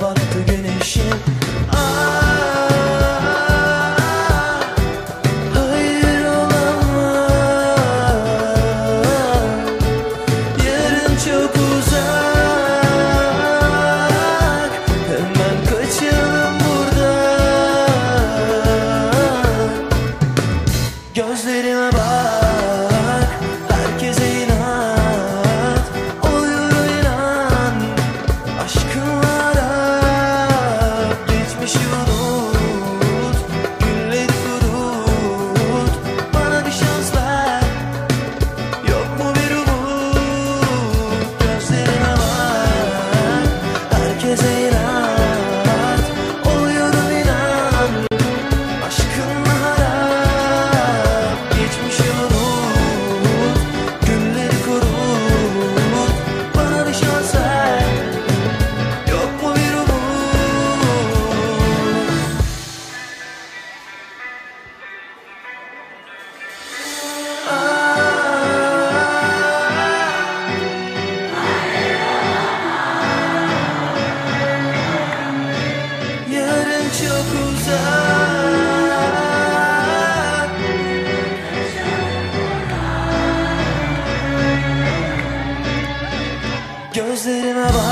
battı güneşim. Gözlerime bak.